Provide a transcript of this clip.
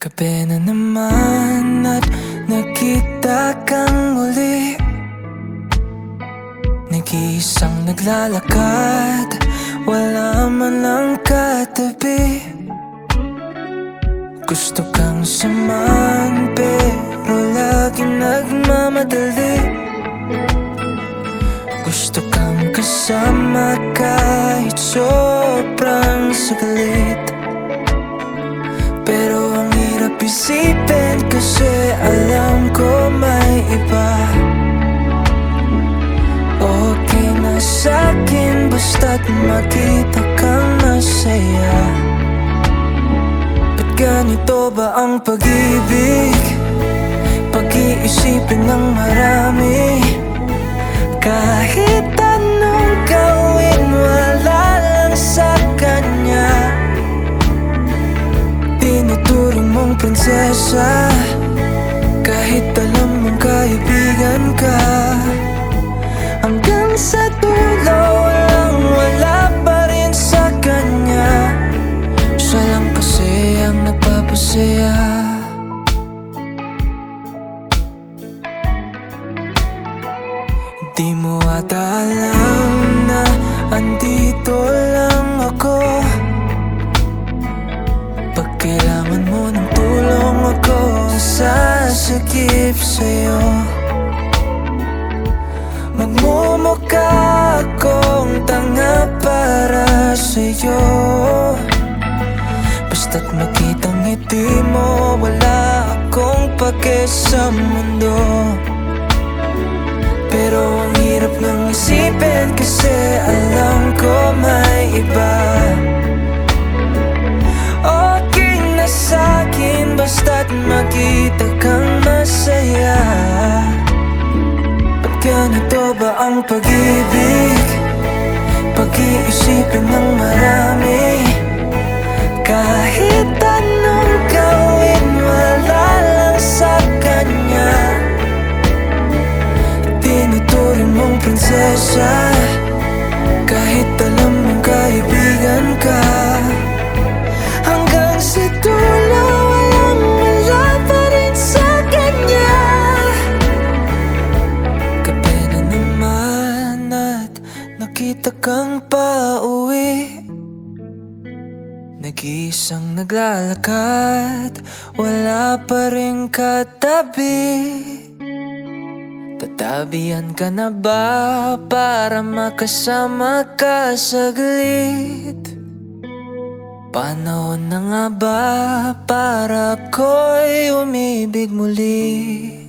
Gabi na naman at nakita kang muli. Nag-iisang naglalakad Wala man lang katabi. Gusto kang samahan pero lagi nagmamadali. Gusto kang kasama kahit sobrang saglit kasi alam ko may iba. Okay na sa'kin basta't makita kang masaya. Ba't ganito ba ang pag-ibig? Pag-iisipin ng marami. Kahit prinsesa. Kahit alam mong kaibigan ka. Hanggang sa dulo walang wala pa rin sa kanya. Siya lang kasi ang nagpapasaya. Di mo ata alam na andito lang ako. Pag mo ng ako Sasakip sa'yo. Magmumukha akong tanga para sa'yo. Basta't makitang ngiti mo Wala akong pake sa mundo. Pero ang hirap ng isipin kasi ganito ba ang pag-ibig? Pag-iisipin ng marami kang pauwi Nag-iisang naglalakad Wala pa rin katabi Tatabihan ka na ba para makasama ka saglit? Panahon na nga ba para ako'y umibig muli?